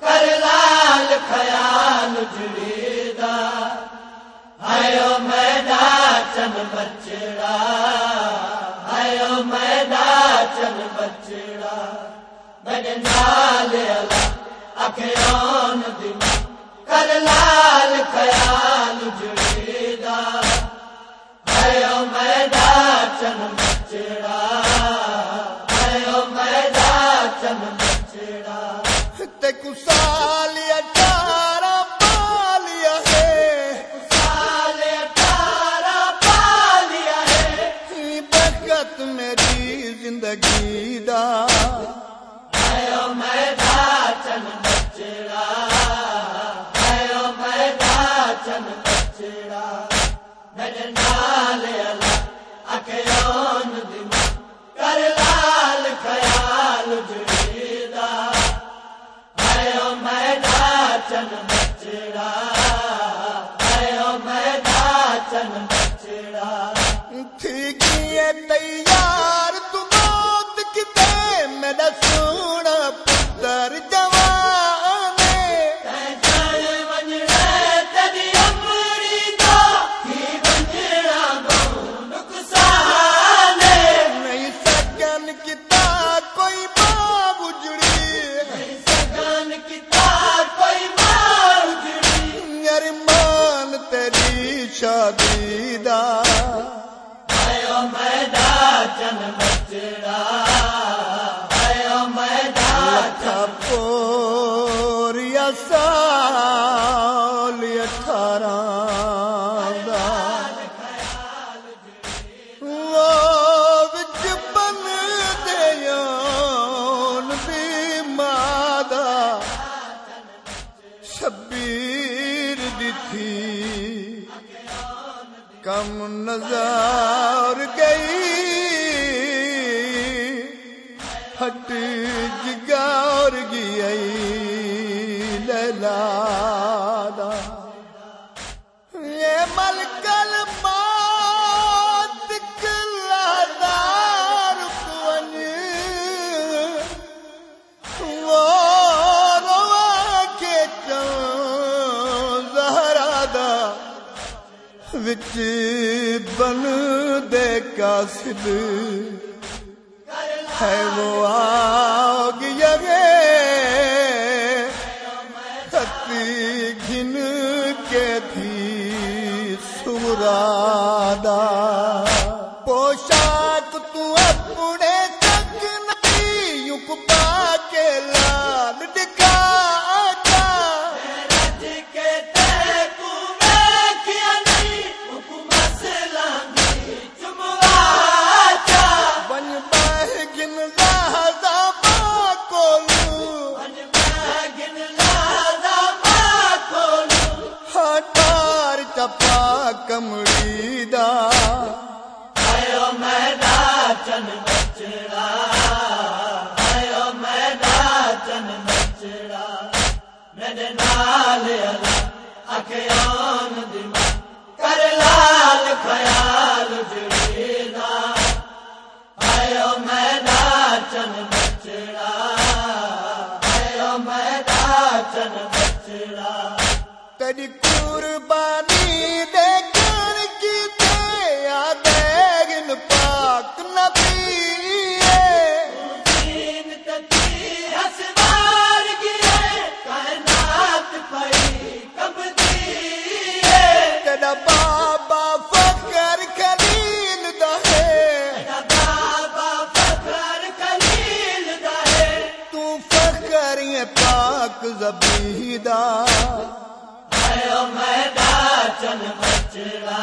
کر لال خیال جڑی دا میدا چن بچڑا آئو میدا چن بچڑا میرے نال دما کر لال خیال جڑی چن بچڑا تے کسال اٹھارہ پالیا ہے۔ سال اٹھارہ پالیا ہے۔ بخت میری زندگی دا۔ میدا چن آئو میدا چن بچڑا میرے نال چن بچڑا آئو چن بچڑا تھی گئی تیار کم نظر گئی ہٹی وچ بن دے قاصد۔ ہے وہ آگ یگے گھن کے تھی سمرادا چپا کمڑی دا میدا چن بچڑا آئو میدا چن بچڑا میرے نال اکھیان دما کر لال خیال جڑیدا آئو میدا چن بچڑا میدا چن بچڑا تیری قربانی پاک زبیدہ میدا چن بچڑا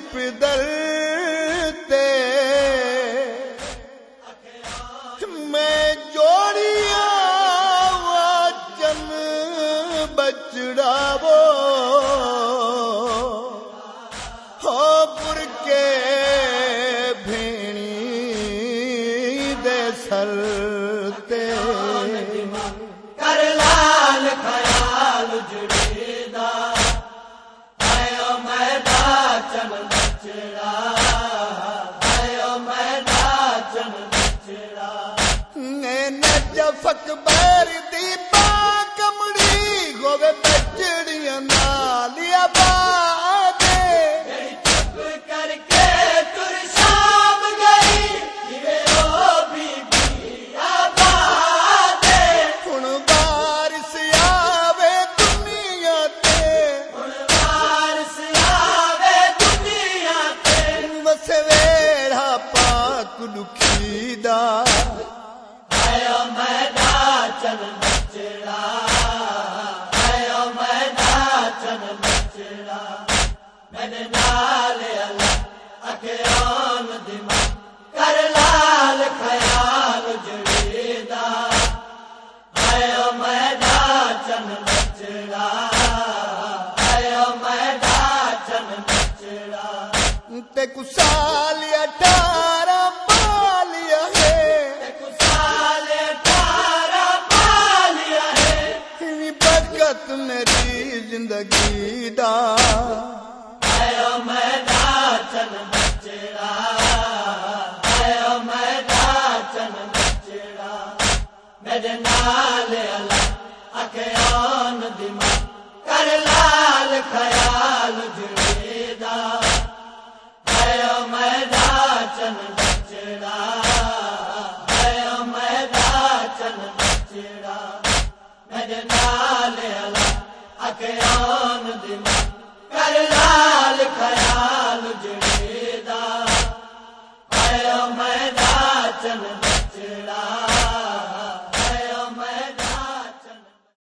ضعیف پدر نال اللہ اکیان دماغ کر لال خیال جڑیدا میدا چن بچڑا ایو میدا چن بچڑا تے کسال اٹھارہ پالیا ہے۔ پالیا ہے۔ برکت میری زندگی دا۔ میرے نال اکیان کر لال خیال جڑیدا ایو میدا چن بچڑا میدا چن بچڑا۔ میرے نال سلام